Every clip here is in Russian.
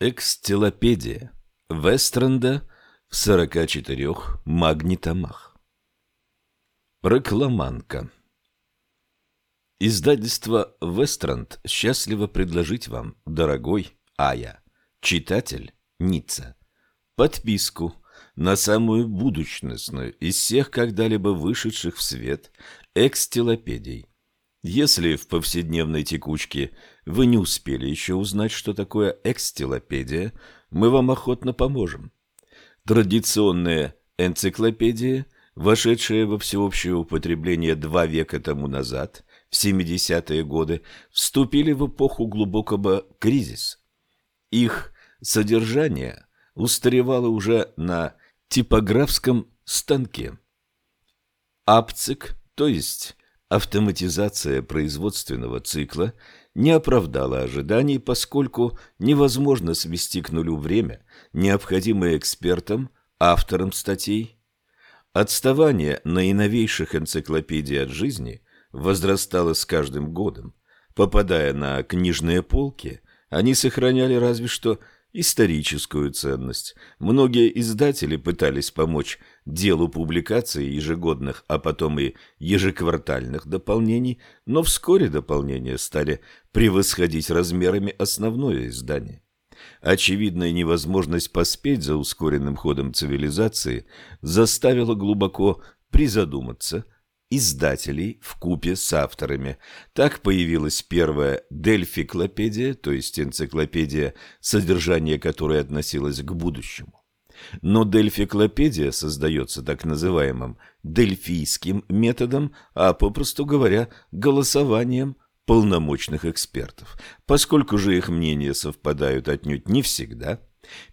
Экстелопедия Вестренда в 44 магнитомах. Рекламанка. Издательство «Вестренд» счастливо предложить вам, дорогой Ая, читатель Ницца, подписку на самую будущностную из всех когда-либо вышедших в свет экстелопедий – если в повседневной текучке вы не успели еще узнать, что такое экстилопедия, мы вам охотно поможем. Традиционная энциклопедия, вошедшая во всеобщее употребление два века тому назад, в 70-е годы, вступили в эпоху глубокого кризиса. Их содержание устаревало уже на типографском станке. Апцик, то есть Автоматизация производственного цикла не оправдала ожиданий, поскольку невозможно свести к нулю время, необходимое экспертам, авторам статей. Отставание наиновейших энциклопедий от жизни возрастало с каждым годом. Попадая на книжные полки, они сохраняли разве что историческую ценность. Многие издатели пытались помочь делу публикации ежегодных, а потом и ежеквартальных дополнений, но вскоре дополнения стали превосходить размерами основное издание. Очевидная невозможность поспеть за ускоренным ходом цивилизации заставила глубоко призадуматься – издателей в купе с авторами. Так появилась первая Дельфиклопедия, то есть энциклопедия, содержание которой относилось к будущему. Но дельфиклопедия создается так называемым дельфийским методом, а попросту говоря, голосованием полномочных экспертов. Поскольку же их мнения совпадают отнюдь не всегда –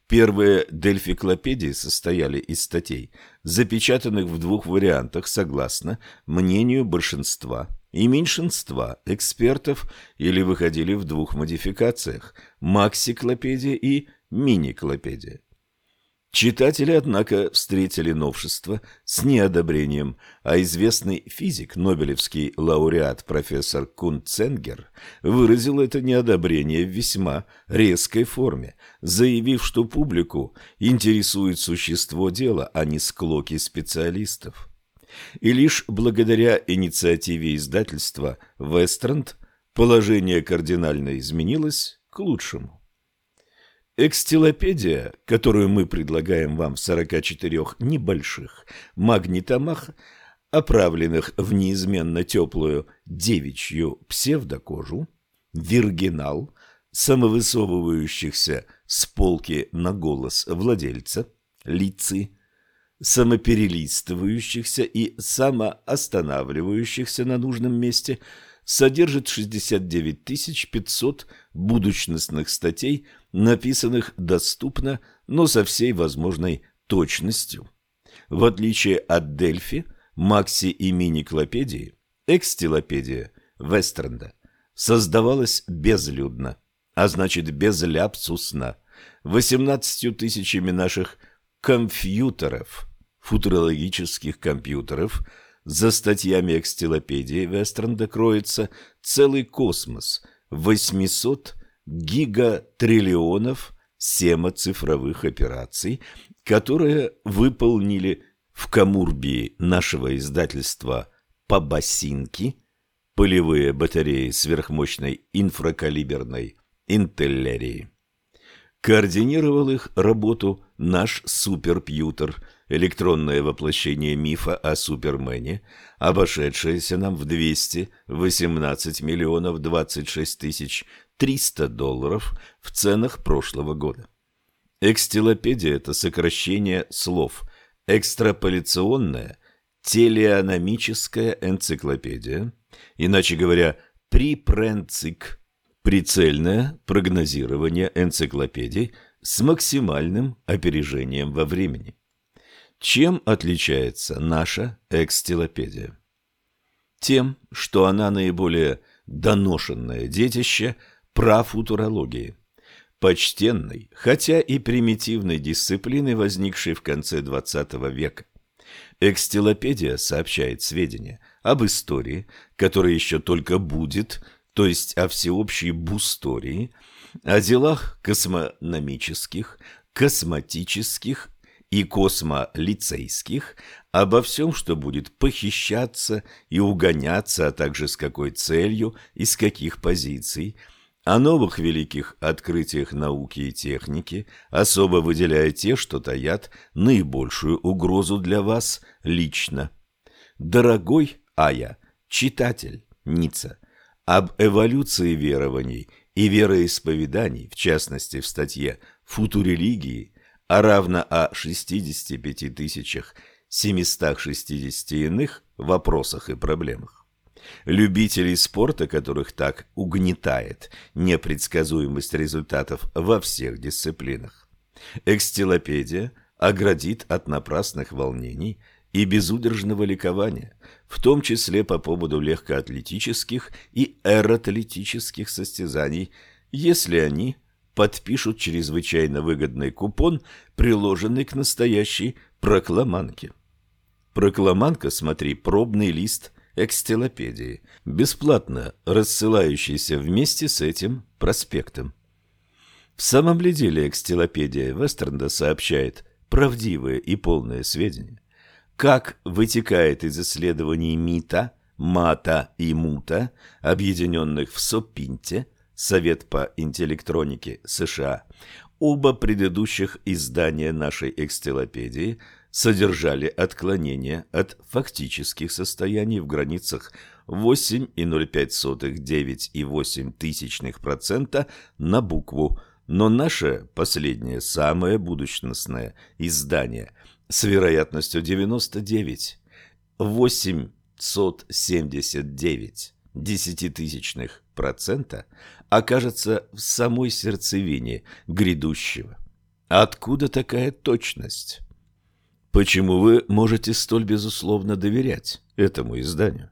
Первые дельфиклопедии состояли из статей, запечатанных в двух вариантах согласно мнению большинства и меньшинства экспертов или выходили в двух модификациях – максиклопедия и миниклопедия. Читатели, однако, встретили новшество с неодобрением, а известный физик, нобелевский лауреат профессор Кунценгер, выразил это неодобрение в весьма резкой форме, заявив, что публику интересует существо дела, а не склоки специалистов. И лишь благодаря инициативе издательства «Вестернд» положение кардинально изменилось к лучшему. Экстилопедия, которую мы предлагаем вам в 44 небольших магнитомах, оправленных в неизменно теплую девичью псевдокожу, виргинал, самовысовывающихся с полки на голос владельца, лицы, самоперелистывающихся и самоостанавливающихся на нужном месте – содержит 69 500 будущностных статей, написанных доступно, но со всей возможной точностью. В отличие от Дельфи, Макси и Миниклопедии, Экстилопедия Вестернда создавалась безлюдно, а значит безляпсусно, 18 тысячами наших компьютеров, футурологических компьютеров – за статьями экстилопедии Вестернда кроется целый космос, 800 гигатриллионов семоцифровых операций, которые выполнили в Камурбии нашего издательства «Побосинки» полевые батареи сверхмощной инфракалиберной интеллерии. Координировал их работу наш суперпьютер – электронное воплощение мифа о Супермене, обошедшееся нам в 218 миллионов 26 тысяч 300 долларов в ценах прошлого года. Экстилопедия – это сокращение слов «экстраполяционная», «телеономическая энциклопедия», иначе говоря, «припренцик», прицельное прогнозирование энциклопедий с максимальным опережением во времени. Чем отличается наша экстилопедия? Тем, что она наиболее доношенное детище профутурологии, почтенной, хотя и примитивной дисциплины, возникшей в конце XX века. Экстилопедия сообщает сведения об истории, которая еще только будет, то есть о всеобщей бустории, о делах космономических, косматических и космолицейских, обо всем, что будет похищаться и угоняться, а также с какой целью и с каких позиций, о новых великих открытиях науки и техники, особо выделяя те, что таят наибольшую угрозу для вас лично. Дорогой Ая, читатель Ницца, об эволюции верований и вероисповеданий, в частности в статье «Футурелигии», а равно о 65 тысячах 760 иных вопросах и проблемах. Любителей спорта, которых так угнетает непредсказуемость результатов во всех дисциплинах. Экстилопедия оградит от напрасных волнений и безудержного ликования, в том числе по поводу легкоатлетических и аэроатлетических состязаний, если они подпишут чрезвычайно выгодный купон, приложенный к настоящей прокламанке. Прокламанка, смотри, пробный лист экстелопедии, бесплатно рассылающийся вместе с этим проспектом. В самом ли деле экстелопедия Вестернда сообщает правдивые и полные сведения? Как вытекает из исследований МИТа, МАТа и МУТа, объединенных в СОПИНТе, Совет по интеллектронике США, оба предыдущих издания нашей экстелопедии содержали отклонения от фактических состояний в границах 8,05-9,8% на букву, но наше последнее, самое будущностное издание с вероятностью 99, 879 десятитысячных процента окажется в самой сердцевине грядущего. Откуда такая точность? Почему вы можете столь безусловно доверять этому изданию?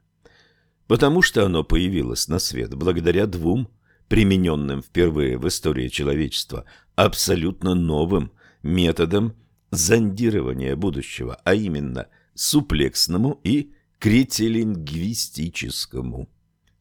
Потому что оно появилось на свет благодаря двум примененным впервые в истории человечества абсолютно новым методам зондирования будущего, а именно суплексному и критилингвистическому.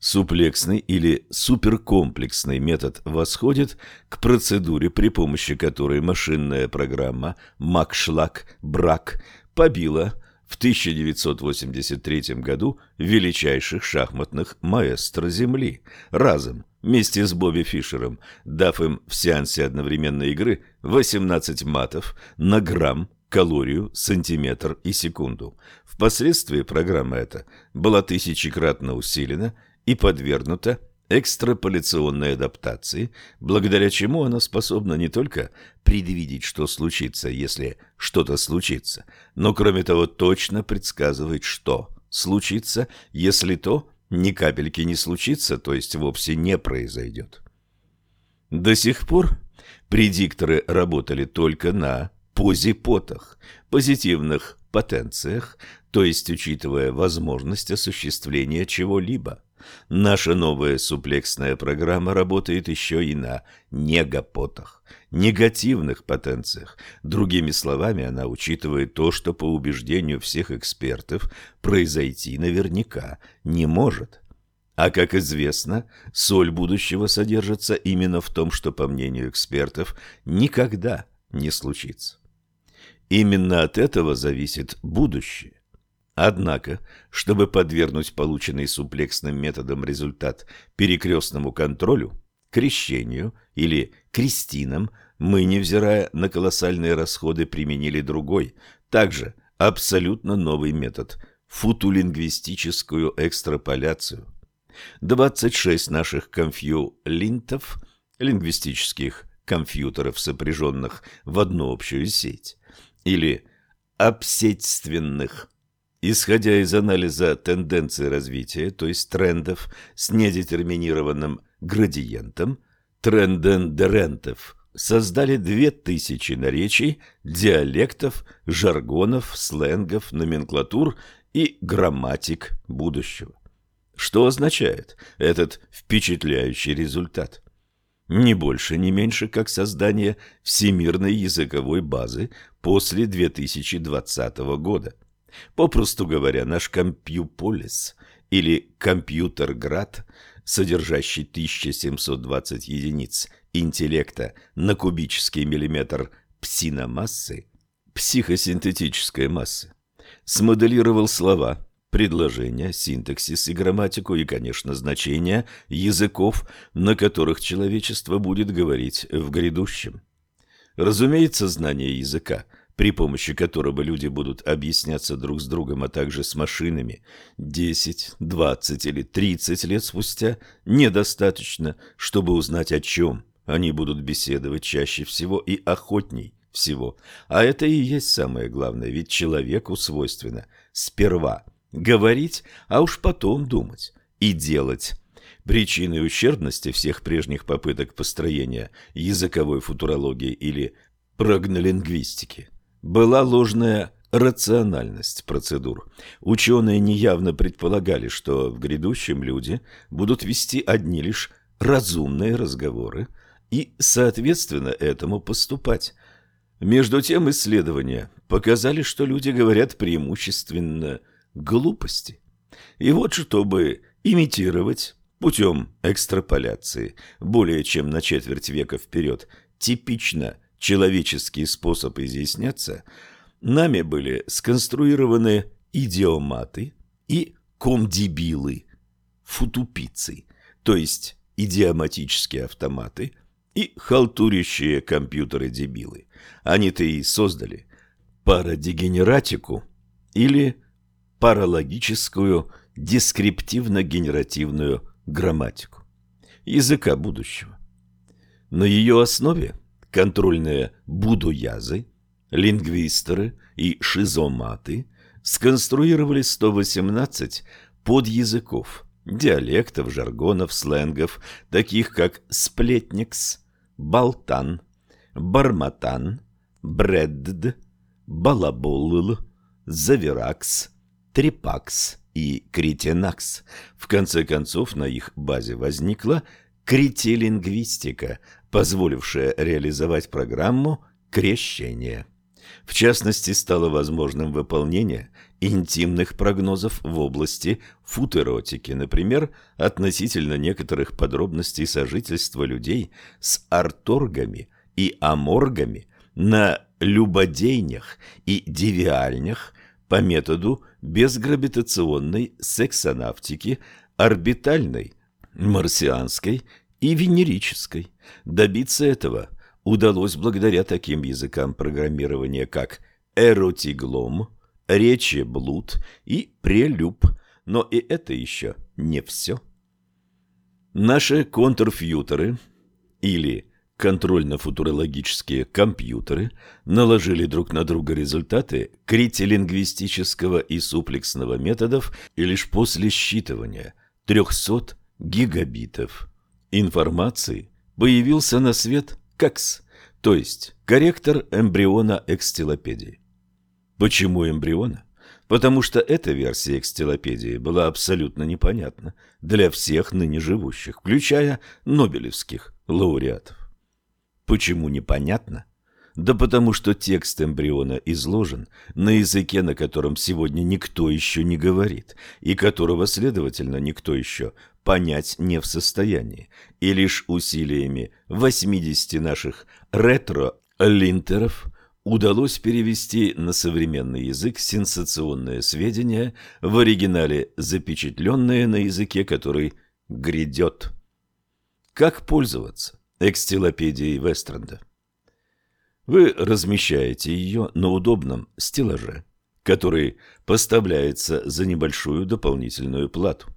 Суплексный или суперкомплексный метод восходит к процедуре, при помощи которой машинная программа Макшлак-Брак побила в 1983 году величайших шахматных маэстро Земли разом, вместе с Бобби Фишером, дав им в сеансе одновременной игры 18 матов на грамм, калорию, сантиметр и секунду. Впоследствии программа эта была тысячекратно усилена и подвергнута экстраполяционной адаптации, благодаря чему она способна не только предвидеть, что случится, если что-то случится, но, кроме того, точно предсказывать, что случится, если то ни капельки не случится, то есть вовсе не произойдет. До сих пор предикторы работали только на позипотах, позитивных потенциях, то есть учитывая возможность осуществления чего-либо. Наша новая суплексная программа работает еще и на негапотах, негативных потенциях. Другими словами, она учитывает то, что по убеждению всех экспертов произойти наверняка не может. А как известно, соль будущего содержится именно в том, что, по мнению экспертов, никогда не случится. Именно от этого зависит будущее. Однако, чтобы подвергнуть полученный суплексным методом результат перекрестному контролю, крещению или крестинам, мы, невзирая на колоссальные расходы, применили другой, также абсолютно новый метод – футулингвистическую экстраполяцию. 26 наших конфью-линтов, лингвистических компьютеров, сопряженных в одну общую сеть, или обсетственных Исходя из анализа тенденций развития, то есть трендов с недетерминированным градиентом, трендендерентов, создали две тысячи наречий, диалектов, жаргонов, сленгов, номенклатур и грамматик будущего. Что означает этот впечатляющий результат? Не больше, не меньше, как создание всемирной языковой базы после 2020 года. Попросту говоря, наш компьюполис или компьютерград содержащий 1720 единиц интеллекта на кубический миллиметр псиномассы, психосинтетической массы, смоделировал слова, предложения, синтаксис и грамматику и, конечно, значения языков, на которых человечество будет говорить в грядущем. Разумеется, знание языка, при помощи которого люди будут объясняться друг с другом, а также с машинами, 10, 20 или 30 лет спустя, недостаточно, чтобы узнать о чем они будут беседовать чаще всего и охотней всего. А это и есть самое главное, ведь человеку свойственно сперва говорить, а уж потом думать и делать. Причиной ущербности всех прежних попыток построения языковой футурологии или прогнолингвистики была ложная рациональность процедур. Ученые неявно предполагали, что в грядущем люди будут вести одни лишь разумные разговоры и, соответственно, этому поступать. Между тем исследования показали, что люди говорят преимущественно глупости. И вот чтобы имитировать путем экстраполяции более чем на четверть века вперед типично человеческий способ изъясняться, нами были сконструированы идиоматы и комдебилы, футупицы, то есть идиоматические автоматы и халтурящие компьютеры-дебилы. Они-то и создали парадегенератику или паралогическую дескриптивно-генеративную грамматику языка будущего. На ее основе контрольные будуязы, лингвистеры и шизоматы сконструировали 118 подязыков, диалектов, жаргонов, сленгов, таких как сплетникс, болтан, барматан, бредд, балаболл, завиракс, Трипакс и Критенакс. В конце концов, на их базе возникла критилингвистика, позволившая реализовать программу крещения. В частности, стало возможным выполнение интимных прогнозов в области футеротики, например, относительно некоторых подробностей сожительства людей с арторгами и аморгами на любодейнях и девиальнях по методу безгравитационной сексонавтики, орбитальной, марсианской и венерической. Добиться этого удалось благодаря таким языкам программирования, как эротиглом, речи блуд и прелюб, но и это еще не все. Наши контрфьютеры или контрольно-футурологические компьютеры наложили друг на друга результаты критилингвистического и суплексного методов и лишь после считывания 300 гигабитов информации появился на свет КАКС, то есть корректор эмбриона экстилопедии. Почему эмбриона? Потому что эта версия экстилопедии была абсолютно непонятна для всех ныне живущих, включая нобелевских лауреатов. Почему непонятно? Да потому что текст эмбриона изложен на языке, на котором сегодня никто еще не говорит, и которого, следовательно, никто еще понять не в состоянии. И лишь усилиями 80 наших ретро-линтеров удалось перевести на современный язык сенсационные сведения, в оригинале запечатленные на языке, который грядет. Как пользоваться? экстилопедией Вестренда. Вы размещаете ее на удобном стеллаже, который поставляется за небольшую дополнительную плату.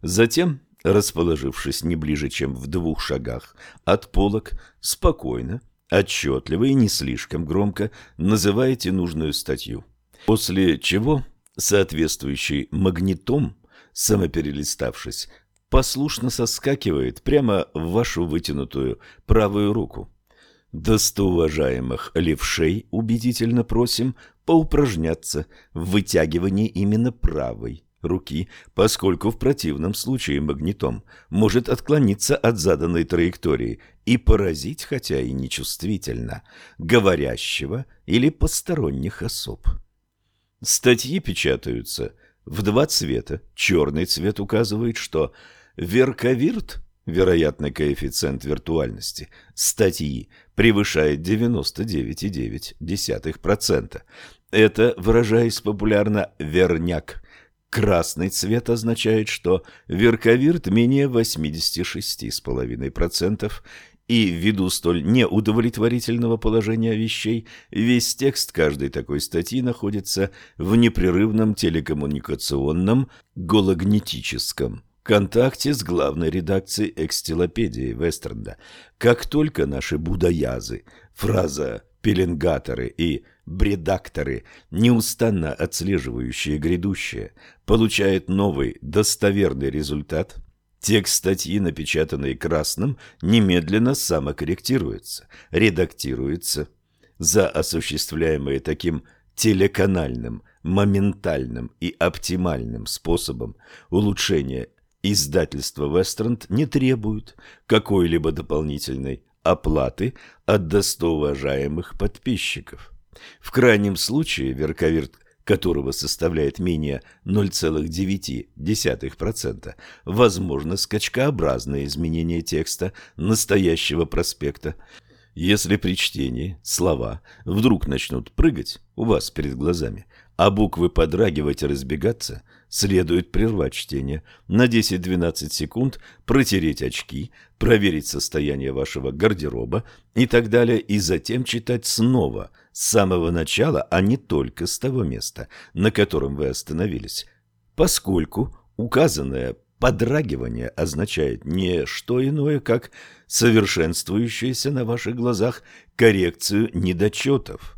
Затем, расположившись не ближе, чем в двух шагах от полок, спокойно, отчетливо и не слишком громко называете нужную статью. После чего соответствующий магнитом, самоперелиставшись, послушно соскакивает прямо в вашу вытянутую правую руку. Достоуважаемых левшей убедительно просим поупражняться в вытягивании именно правой руки, поскольку в противном случае магнитом может отклониться от заданной траектории и поразить, хотя и нечувствительно, говорящего или посторонних особ. Статьи печатаются в два цвета. Черный цвет указывает, что Верковирт, вероятный коэффициент виртуальности, статьи превышает 99,9%. Это, выражаясь популярно, верняк. Красный цвет означает, что верковирт менее 86,5%, и ввиду столь неудовлетворительного положения вещей, весь текст каждой такой статьи находится в непрерывном телекоммуникационном гологнетическом контакте с главной редакцией экстилопедии Вестернда. Как только наши будоязы, фраза пеленгаторы и бредакторы, неустанно отслеживающие грядущее, получают новый достоверный результат – Текст статьи, напечатанный красным, немедленно самокорректируется, редактируется. За осуществляемые таким телеканальным, моментальным и оптимальным способом улучшения издательства «Вестернд» не требует какой-либо дополнительной оплаты от достоуважаемых подписчиков. В крайнем случае Верковирт которого составляет менее 0,9%, возможно скачкообразное изменение текста настоящего проспекта. Если при чтении слова вдруг начнут прыгать у вас перед глазами, а буквы подрагивать и разбегаться, следует прервать чтение, на 10-12 секунд протереть очки, проверить состояние вашего гардероба и так далее, и затем читать снова – с самого начала, а не только с того места, на котором вы остановились, поскольку указанное подрагивание означает не что иное, как совершенствующуюся на ваших глазах коррекцию недочетов.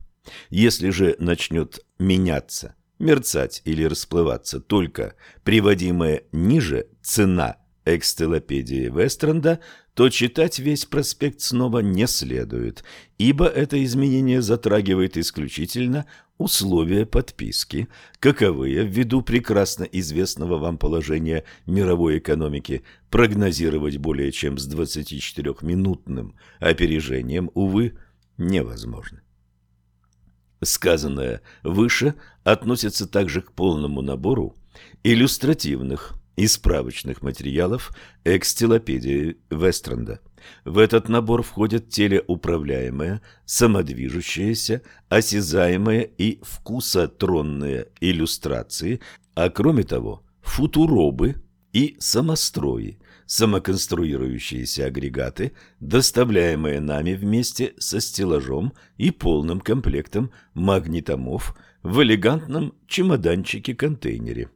Если же начнет меняться, мерцать или расплываться только приводимая ниже цена экстелопедии Вестренда, то читать весь проспект снова не следует, ибо это изменение затрагивает исключительно условия подписки, каковые, ввиду прекрасно известного вам положения мировой экономики, прогнозировать более чем с 24-минутным опережением, увы, невозможно. Сказанное выше относится также к полному набору иллюстративных и справочных материалов экстилопедии Вестренда. В этот набор входят телеуправляемые, самодвижущиеся, осязаемые и вкусотронные иллюстрации, а кроме того футуробы и самострои, самоконструирующиеся агрегаты, доставляемые нами вместе со стеллажом и полным комплектом магнитомов в элегантном чемоданчике-контейнере.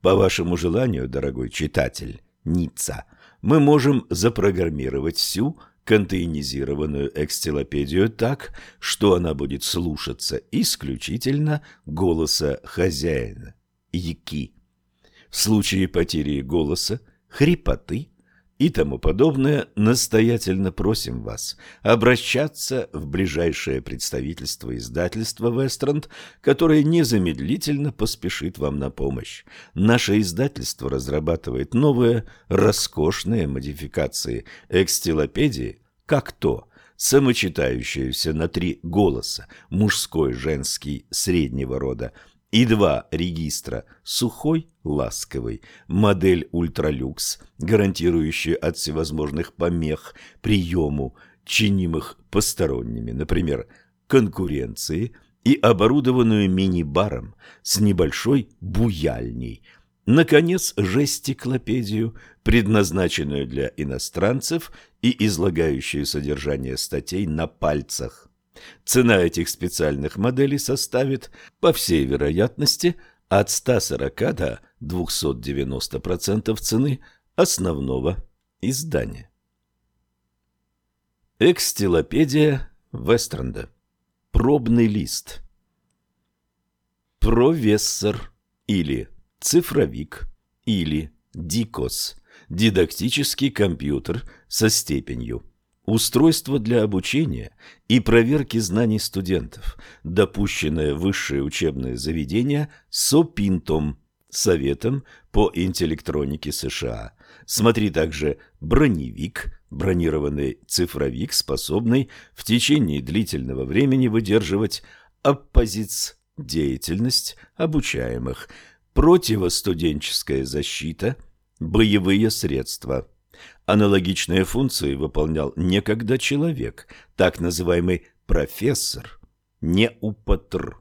По вашему желанию, дорогой читатель, Ницца, мы можем запрограммировать всю контейнизированную экстилопедию так, что она будет слушаться исключительно голоса хозяина, Яки. В случае потери голоса, хрипоты и тому подобное, настоятельно просим вас обращаться в ближайшее представительство издательства «Вестернд», которое незамедлительно поспешит вам на помощь. Наше издательство разрабатывает новые роскошные модификации экстилопедии, как то – самочитающуюся на три голоса, мужской, женский, среднего рода, и два регистра сухой, ласковый, модель ультралюкс, гарантирующая от всевозможных помех приему, чинимых посторонними, например, конкуренции, и оборудованную мини-баром с небольшой буяльней. Наконец, жестиклопедию, предназначенную для иностранцев и излагающую содержание статей на пальцах. Цена этих специальных моделей составит, по всей вероятности, от 140 до 290% цены основного издания. Экстилопедия Вестренда. Пробный лист. Провессор или цифровик или дикос. Дидактический компьютер со степенью Устройство для обучения и проверки знаний студентов, допущенное высшее учебное заведение СОПИНТом, Советом по интеллектронике США. Смотри также броневик, бронированный цифровик, способный в течение длительного времени выдерживать оппозиц деятельность обучаемых, противостуденческая защита – Боевые средства. Аналогичные функции выполнял некогда человек, так называемый профессор, неупатр.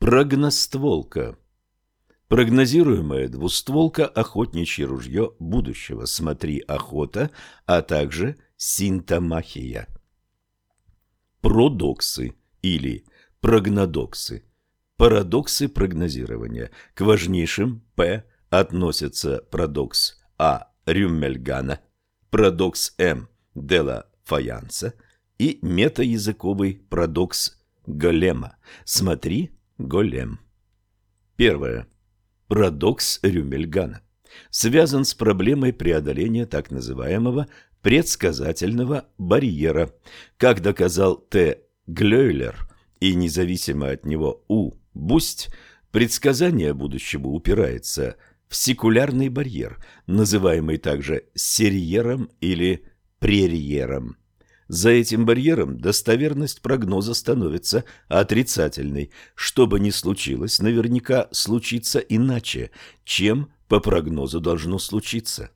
Прогностволка. Прогнозируемая двустволка охотничье ружье будущего. Смотри охота, а также синтомахия. Продоксы или прогнодоксы. Парадоксы прогнозирования. К важнейшим П относятся парадокс А. Рюммельгана, парадокс М. Дела Фаянса и метаязыковый парадокс Голема. Смотри Голем. Первое. Парадокс Рюмельгана связан с проблемой преодоления так называемого предсказательного барьера. Как доказал Т. Глёйлер и независимо от него У. Бусть, предсказание будущего упирается в секулярный барьер, называемый также серьером или прерьером. За этим барьером достоверность прогноза становится отрицательной. Что бы ни случилось, наверняка случится иначе, чем по прогнозу должно случиться.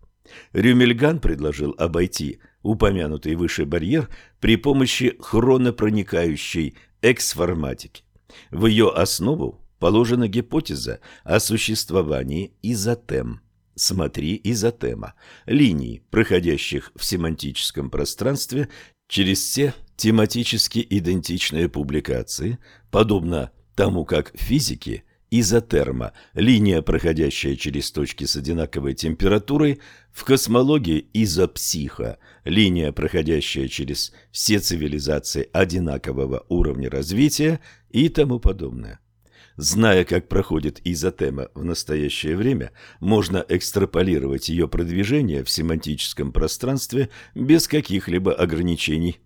Рюмельган предложил обойти упомянутый выше барьер при помощи хронопроникающей эксформатики. В ее основу положена гипотеза о существовании изотем. Смотри изотема, линий, проходящих в семантическом пространстве через все тематически идентичные публикации, подобно тому, как физики изотерма, линия, проходящая через точки с одинаковой температурой, в космологии изопсиха, линия, проходящая через все цивилизации одинакового уровня развития и тому подобное. Зная, как проходит изотема в настоящее время, можно экстраполировать ее продвижение в семантическом пространстве без каких-либо ограничений.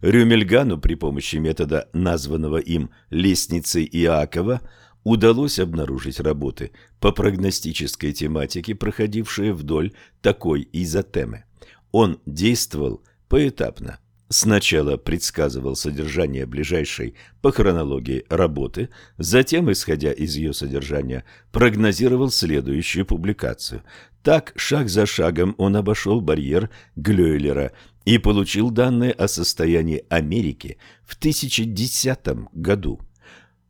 Рюмельгану при помощи метода, названного им «лестницей Иакова», удалось обнаружить работы по прогностической тематике, проходившие вдоль такой изотемы. Он действовал поэтапно. Сначала предсказывал содержание ближайшей по хронологии работы, затем, исходя из ее содержания, прогнозировал следующую публикацию. Так, шаг за шагом он обошел барьер Глёйлера и получил данные о состоянии Америки в 1010 году.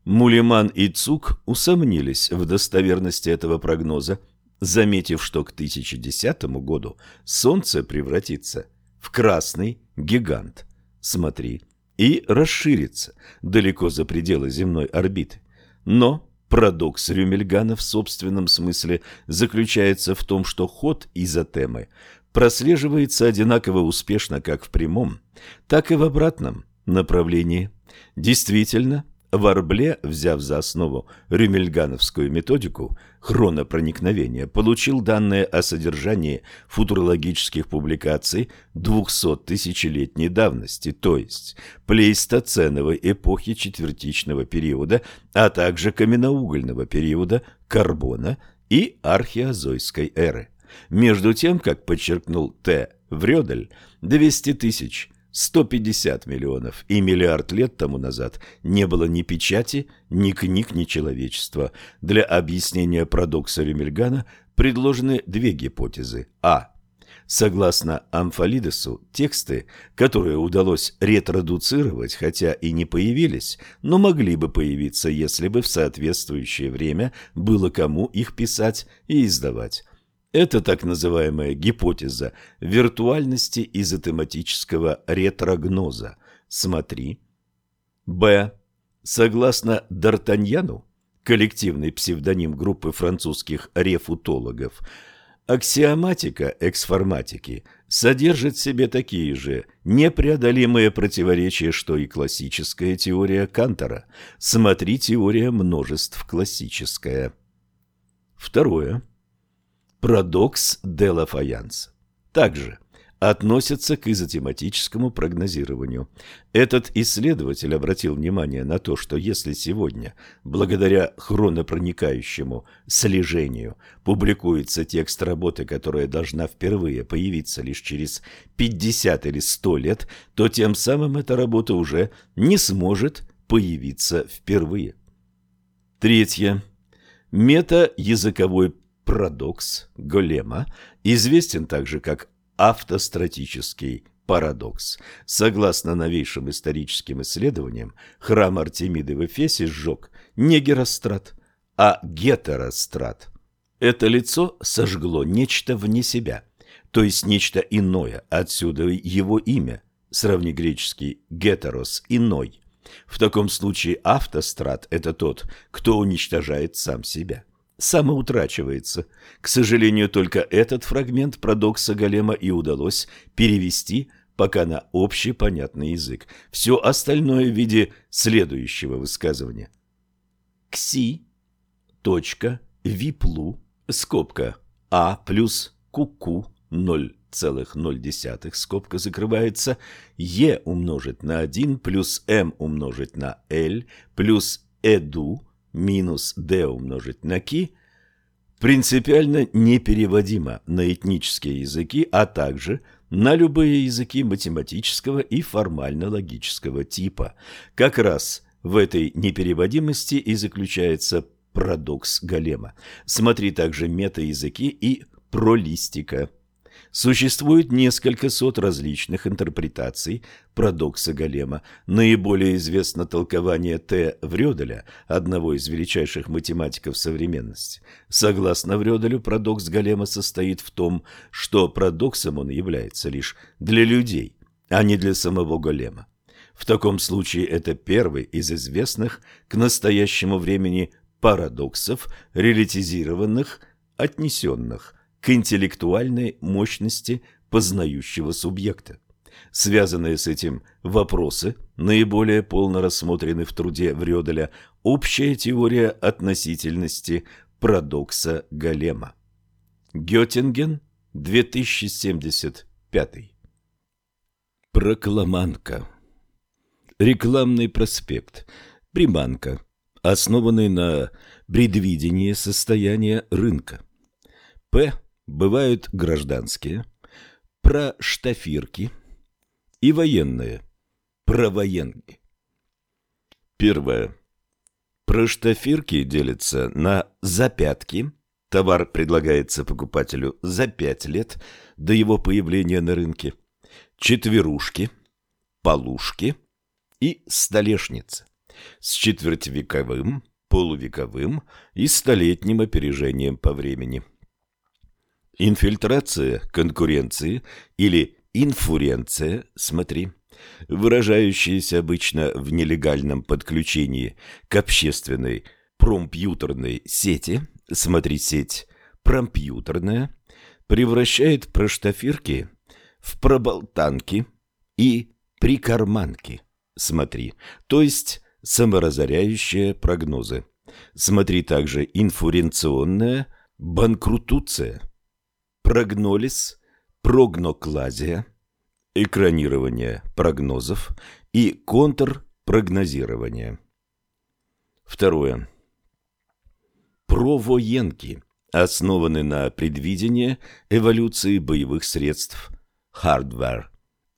Мулиман и Цук усомнились в достоверности этого прогноза, заметив, что к 1010 году Солнце превратится в красный гигант. Смотри, и расширится далеко за пределы земной орбиты. Но парадокс Рюмельгана в собственном смысле заключается в том, что ход изотемы прослеживается одинаково успешно как в прямом, так и в обратном направлении. Действительно, в Орбле, взяв за основу рюмельгановскую методику хронопроникновения, получил данные о содержании футурологических публикаций 200-тысячелетней давности, то есть плейстоценовой эпохи четвертичного периода, а также каменноугольного периода карбона и археозойской эры. Между тем, как подчеркнул Т. Врёдель, 200 тысяч 150 миллионов и миллиард лет тому назад не было ни печати, ни книг, ни человечества. Для объяснения парадокса Ремельгана предложены две гипотезы. А. Согласно Амфалидесу, тексты, которые удалось ретродуцировать, хотя и не появились, но могли бы появиться, если бы в соответствующее время было кому их писать и издавать. Это так называемая гипотеза виртуальности изотематического ретрогноза. Смотри. Б. Согласно Д'Артаньяну, коллективный псевдоним группы французских рефутологов, аксиоматика эксформатики содержит в себе такие же непреодолимые противоречия, что и классическая теория Кантора. Смотри теория множеств классическая. Второе. Парадокс де ла Фаянса также относится к изотематическому прогнозированию. Этот исследователь обратил внимание на то, что если сегодня, благодаря хронопроникающему слежению, публикуется текст работы, которая должна впервые появиться лишь через 50 или 100 лет, то тем самым эта работа уже не сможет появиться впервые. Третье. Мета-языковой парадокс Голема известен также как автостратический парадокс. Согласно новейшим историческим исследованиям, храм Артемиды в Эфесе сжег не Герострат, а Гетерострат. Это лицо сожгло нечто вне себя, то есть нечто иное, отсюда его имя. Сравни греческий «гетерос» – «иной». В таком случае автострат – это тот, кто уничтожает сам себя самоутрачивается. К сожалению, только этот фрагмент парадокса Голема и удалось перевести пока на общий понятный язык. Все остальное в виде следующего высказывания. Кси. Точка. Виплу. Скобка. А плюс куку. 0,0 скобка закрывается, Е умножить на 1 плюс М умножить на L плюс эду минус d умножить на ки принципиально непереводимо на этнические языки, а также на любые языки математического и формально-логического типа. Как раз в этой непереводимости и заключается парадокс Голема. Смотри также метаязыки и пролистика. Существует несколько сот различных интерпретаций парадокса Голема. Наиболее известно толкование Т. Врёделя, одного из величайших математиков современности. Согласно Врёделю, парадокс Голема состоит в том, что парадоксом он является лишь для людей, а не для самого Голема. В таком случае это первый из известных к настоящему времени парадоксов, релятизированных, отнесенных к интеллектуальной мощности познающего субъекта. Связанные с этим вопросы наиболее полно рассмотрены в труде Врёделя «Общая теория относительности парадокса Голема». Гётинген, 2075. Прокламанка. Рекламный проспект. Приманка, основанный на предвидении состояния рынка. П бывают гражданские, проштафирки и военные, провоенки. Первое. Проштафирки делятся на запятки. Товар предлагается покупателю за пять лет до его появления на рынке. Четверушки, полушки и столешницы с четвертьвековым, полувековым и столетним опережением по времени – Инфильтрация конкуренции или инфуренция, смотри, выражающаяся обычно в нелегальном подключении к общественной промпьютерной сети, смотри сеть промпьютерная, превращает проштафирки в проболтанки и прикарманки, смотри, то есть саморазоряющие прогнозы. Смотри также инфуренционная банкрутуция – прогнолиз, прогноклазия, экранирование прогнозов и контрпрогнозирование. Второе. Провоенки основаны на предвидении эволюции боевых средств hardware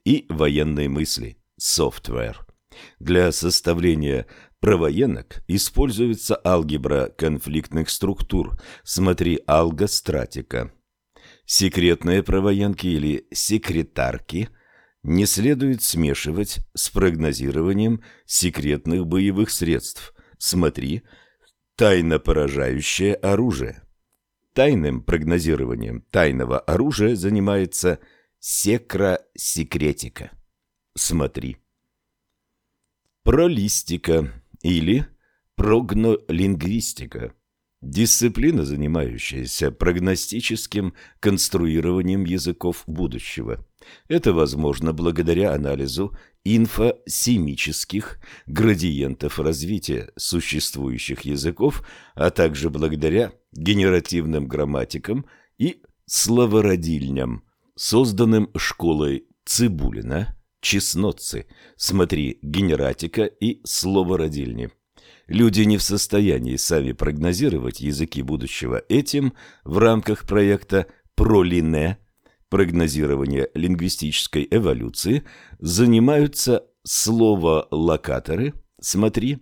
и военной мысли software. Для составления провоенок используется алгебра конфликтных структур. Смотри алгостратика секретные провоенки или секретарки не следует смешивать с прогнозированием секретных боевых средств. Смотри, тайно поражающее оружие. Тайным прогнозированием тайного оружия занимается секросекретика. Смотри. Пролистика или прогнолингвистика – Дисциплина, занимающаяся прогностическим конструированием языков будущего. Это возможно благодаря анализу инфосемических градиентов развития существующих языков, а также благодаря генеративным грамматикам и словородильням, созданным школой Цибулина, Чеснотцы, смотри, генератика и словородильни. Люди не в состоянии сами прогнозировать языки будущего. Этим в рамках проекта «Пролине» прогнозирования лингвистической эволюции занимаются слово-локаторы, смотри,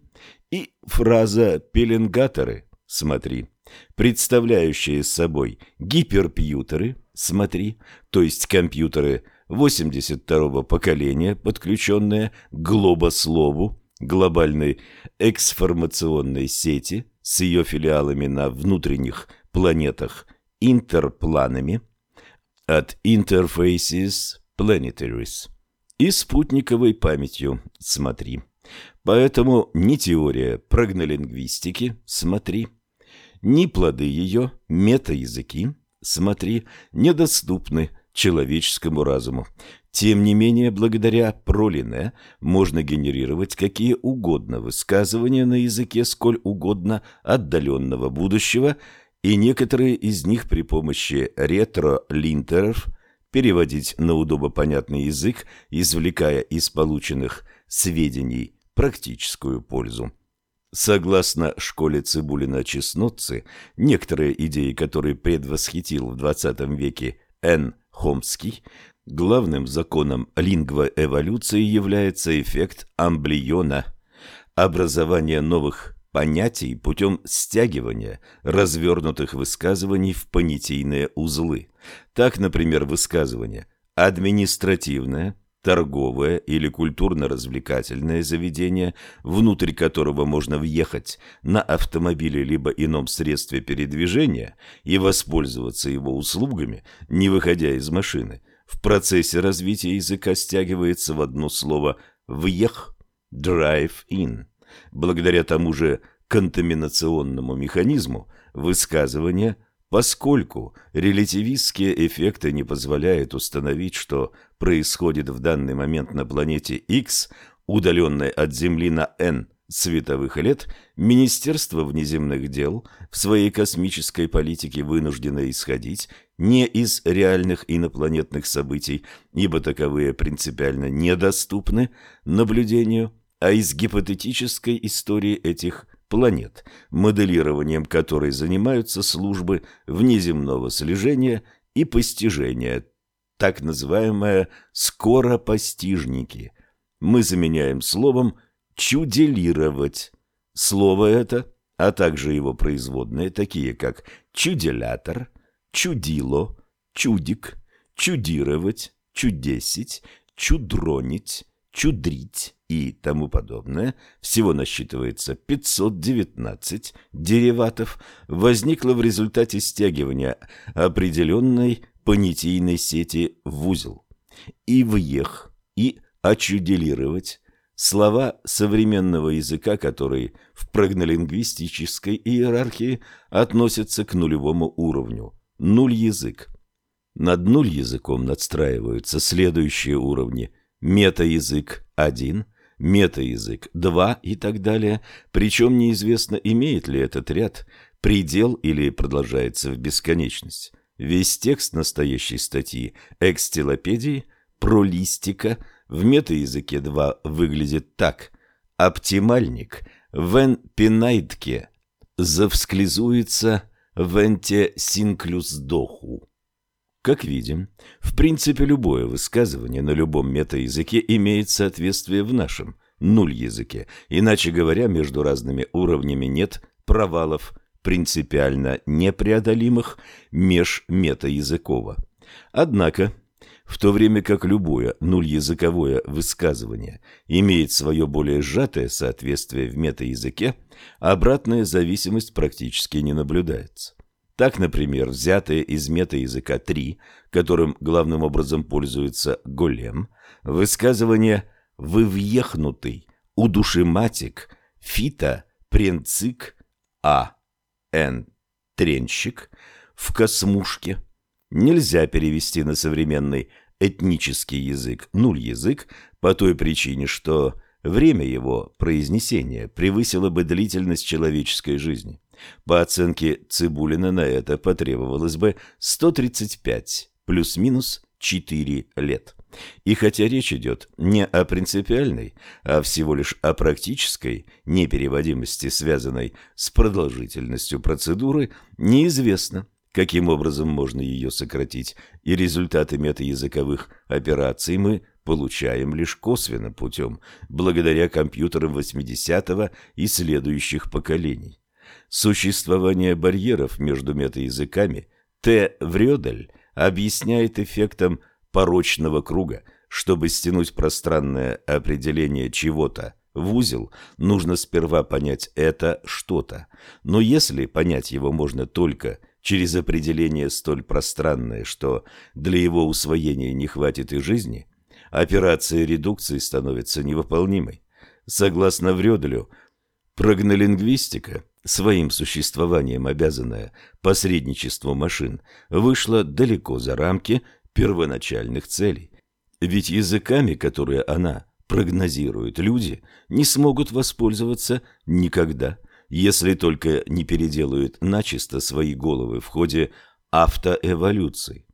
и фраза «пеленгаторы», смотри, представляющие собой гиперпьютеры, смотри, то есть компьютеры 82-го поколения, подключенные к глобослову, глобальной эксформационной сети с ее филиалами на внутренних планетах интерпланами от Interfaces Planetaries и спутниковой памятью «Смотри». Поэтому ни теория прогнолингвистики «Смотри», ни плоды ее, метаязыки «Смотри» недоступны человеческому разуму. Тем не менее, благодаря пролине можно генерировать какие угодно высказывания на языке сколь угодно отдаленного будущего, и некоторые из них при помощи ретро-линтеров переводить на удобопонятный язык, извлекая из полученных сведений практическую пользу. Согласно школе Цибулина-Чеснотцы, некоторые идеи, которые предвосхитил в XX веке Н. Хомский, главным законом лингвоэволюции является эффект амблиона, образование новых понятий путем стягивания развернутых высказываний в понятийные узлы. Так, например, высказывание «административное», торговое или культурно-развлекательное заведение, внутрь которого можно въехать на автомобиле либо ином средстве передвижения и воспользоваться его услугами, не выходя из машины, в процессе развития языка стягивается в одно слово «въех» – «drive-in». Благодаря тому же контаминационному механизму высказывание – Поскольку релятивистские эффекты не позволяют установить, что происходит в данный момент на планете X, удаленной от Земли на n световых лет, Министерство внеземных дел в своей космической политике вынуждено исходить не из реальных инопланетных событий, ибо таковые принципиально недоступны наблюдению, а из гипотетической истории этих планет, моделированием которой занимаются службы внеземного слежения и постижения, так называемые скоропостижники. Мы заменяем словом «чуделировать». Слово это, а также его производные, такие как чуделятор, чудило, чудик, чудировать, чудесить, чудронить, чудрить и тому подобное, всего насчитывается 519 дериватов, возникло в результате стягивания определенной понятийной сети в узел. И въех, и очуделировать слова современного языка, которые в прогнолингвистической иерархии относятся к нулевому уровню. Нуль язык. Над нуль языком надстраиваются следующие уровни – метаязык 1, метаязык 2 и так далее, причем неизвестно, имеет ли этот ряд предел или продолжается в бесконечность. Весь текст настоящей статьи «Экстилопедии» пролистика в метаязыке 2 выглядит так. Оптимальник вен пинайтке завсклизуется венте синклюсдоху. Как видим, в принципе любое высказывание на любом метаязыке имеет соответствие в нашем нуль языке. Иначе говоря, между разными уровнями нет провалов принципиально непреодолимых межметаязыково. Однако, в то время как любое нульязыковое высказывание имеет свое более сжатое соответствие в метаязыке, обратная зависимость практически не наблюдается. Так, например, взятые из метаязыка 3, которым главным образом пользуется голем, высказывание «вывъехнутый», «удушематик», «фита», «пренцик», «а», «н», «тренщик» в космушке нельзя перевести на современный этнический язык, нуль язык, по той причине, что время его произнесения превысило бы длительность человеческой жизни. По оценке Цибулина на это потребовалось бы 135 плюс-минус 4 лет. И хотя речь идет не о принципиальной, а всего лишь о практической непереводимости, связанной с продолжительностью процедуры, неизвестно, каким образом можно ее сократить, и результаты метаязыковых операций мы получаем лишь косвенно путем, благодаря компьютерам 80-го и следующих поколений. Существование барьеров между метаязыками Т. Врёдель объясняет эффектом порочного круга. Чтобы стянуть пространное определение чего-то в узел, нужно сперва понять это что-то. Но если понять его можно только через определение столь пространное, что для его усвоения не хватит и жизни, операция редукции становится невыполнимой. Согласно Врёделю, прогнолингвистика, своим существованием обязанная посредничеству машин, вышла далеко за рамки первоначальных целей. Ведь языками, которые она прогнозирует, люди не смогут воспользоваться никогда, если только не переделают начисто свои головы в ходе автоэволюции.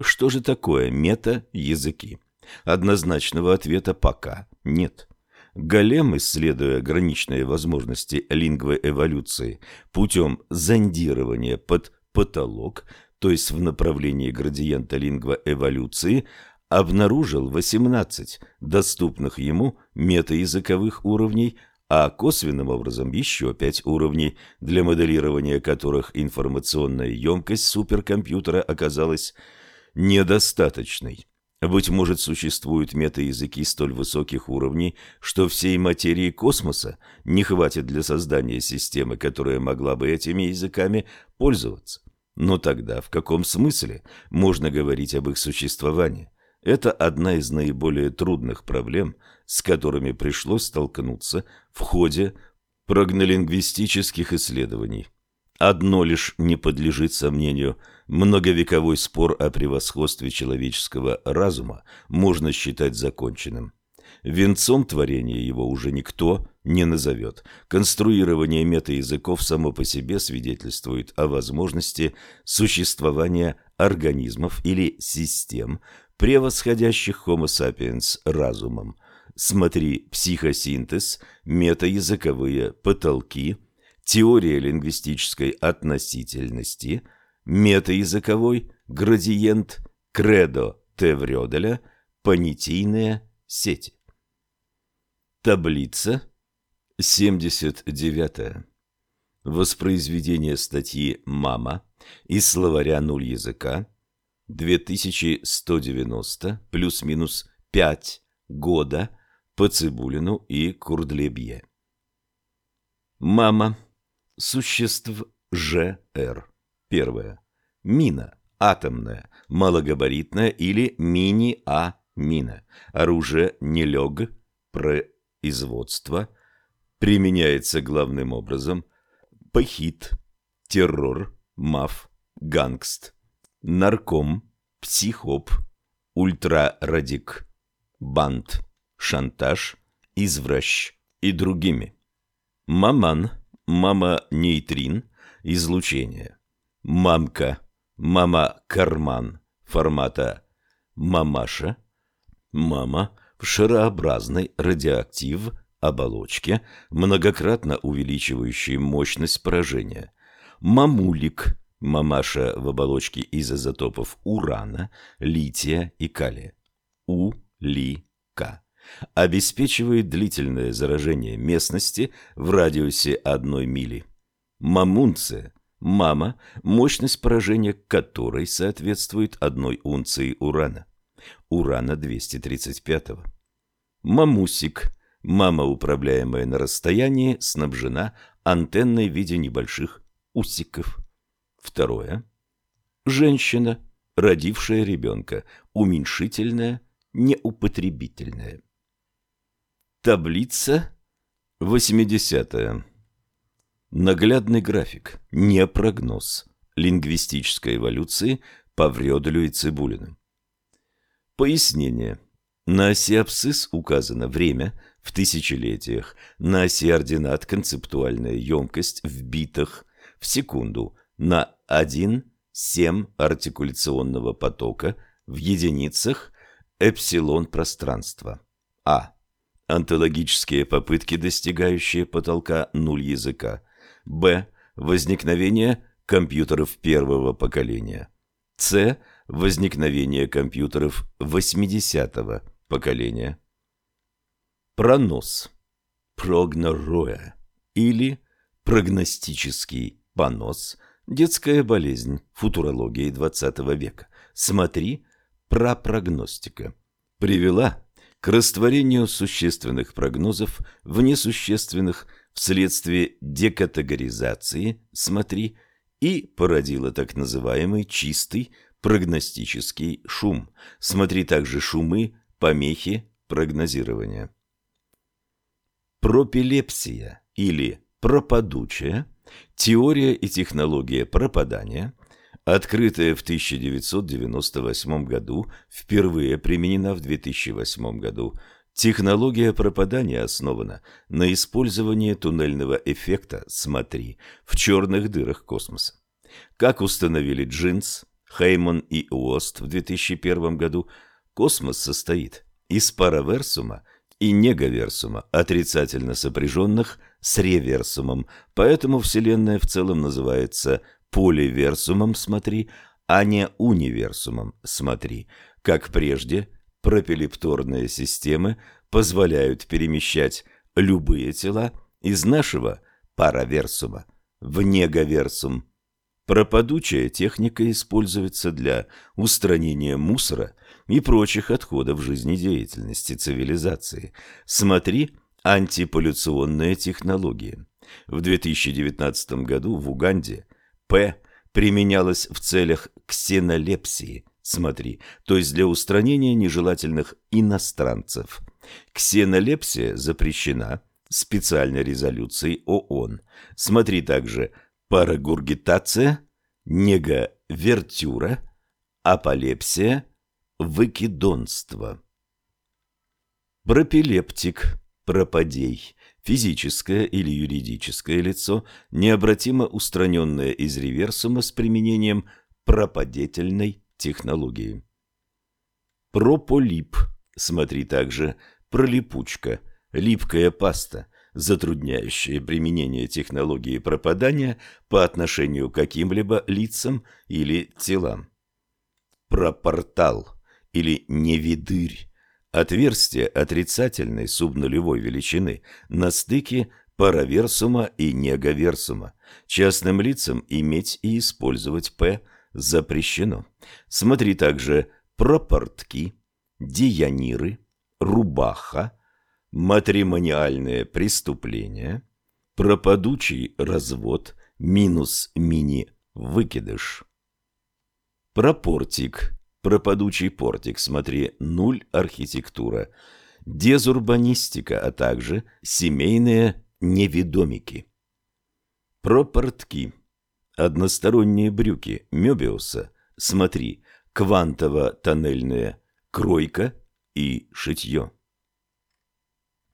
Что же такое мета-языки? Однозначного ответа пока нет. Голем, исследуя граничные возможности лингвоэволюции путем зондирования под потолок, то есть в направлении градиента лингвоэволюции, обнаружил 18 доступных ему метаязыковых уровней, а косвенным образом еще 5 уровней, для моделирования которых информационная емкость суперкомпьютера оказалась недостаточной. Быть может, существуют метаязыки столь высоких уровней, что всей материи космоса не хватит для создания системы, которая могла бы этими языками пользоваться. Но тогда в каком смысле можно говорить об их существовании? Это одна из наиболее трудных проблем, с которыми пришлось столкнуться в ходе прогнолингвистических исследований. Одно лишь не подлежит сомнению. Многовековой спор о превосходстве человеческого разума можно считать законченным. Венцом творения его уже никто не назовет. Конструирование метаязыков само по себе свидетельствует о возможности существования организмов или систем, превосходящих Homo sapiens разумом. Смотри «Психосинтез», «Метаязыковые потолки», «Теория лингвистической относительности», «Метаязыковой градиент», «Кредо Теврёделя», «Понятийные сети». Таблица 79. Воспроизведение статьи «Мама» из словаря «Нуль языка» 2190 плюс-минус 5 года по Цибулину и Курдлебье. Мама. Существ ЖР. Первое. Мина. Атомная, малогабаритная или мини-А мина. Оружие не лег, производство. Применяется главным образом похит, террор, маф, гангст нарком, психоп, ультрарадик, банд, шантаж, извращ и другими. Маман, мама-нейтрин, излучение. Мамка, мама-карман формата мамаша. Мама в шарообразной радиоактив оболочке, многократно увеличивающей мощность поражения. Мамулик Мамаша в оболочке из изотопов урана, лития и калия. У-ли-ка. Обеспечивает длительное заражение местности в радиусе одной мили. Мамунция – мама, мощность поражения которой соответствует одной унции урана. Урана 235. -го. Мамусик – мама, управляемая на расстоянии, снабжена антенной в виде небольших усиков. Второе. Женщина, родившая ребенка, уменьшительная, неупотребительная. Таблица 80. Наглядный график, не прогноз лингвистической эволюции по Врёделю и Цибулину. Пояснение. На оси абсцисс указано время в тысячелетиях, на оси ординат концептуальная емкость в битах в секунду – на 1,7 артикуляционного потока в единицах эпсилон пространства. А. Онтологические попытки, достигающие потолка нуль языка. Б. Возникновение компьютеров первого поколения. С. Возникновение компьютеров 80-го поколения. Пронос. Прогноруя. Или прогностический понос, детская болезнь футурологии XX века. Смотри, пропрогностика. Привела к растворению существенных прогнозов в несущественных вследствие декатегоризации, смотри, и породила так называемый чистый прогностический шум. Смотри также шумы, помехи, прогнозирования. Пропилепсия или пропадучая – теория и технология пропадания, открытая в 1998 году, впервые применена в 2008 году. Технология пропадания основана на использовании туннельного эффекта «смотри» в черных дырах космоса. Как установили Джинс, Хейман и Уост в 2001 году, космос состоит из параверсума и негаверсума, отрицательно сопряженных с реверсумом, поэтому Вселенная в целом называется поливерсумом, смотри, а не универсумом, смотри. Как прежде, пропелепторные системы позволяют перемещать любые тела из нашего параверсума в негаверсум. Пропадучая техника используется для устранения мусора и прочих отходов жизнедеятельности цивилизации. Смотри антиполюционные технологии. В 2019 году в Уганде П применялась в целях ксенолепсии, смотри, то есть для устранения нежелательных иностранцев. Ксенолепсия запрещена специальной резолюцией ООН. Смотри также парагургитация, неговертюра, аполепсия, выкидонство. Пропилептик, пропадей, физическое или юридическое лицо, необратимо устраненное из реверсума с применением пропадительной технологии. Прополип, смотри также, пролипучка, липкая паста – затрудняющее применение технологии пропадания по отношению к каким-либо лицам или телам. Пропортал или невидырь – отверстие отрицательной субнулевой величины на стыке параверсума и негаверсума. Частным лицам иметь и использовать П запрещено. Смотри также пропортки, дианиры, рубаха, матримониальное преступление, пропадучий развод минус мини-выкидыш. Пропортик, пропадучий портик, смотри, нуль архитектура, дезурбанистика, а также семейные неведомики. Пропортки, односторонние брюки Мёбиуса, смотри, квантово-тоннельная кройка и шитье.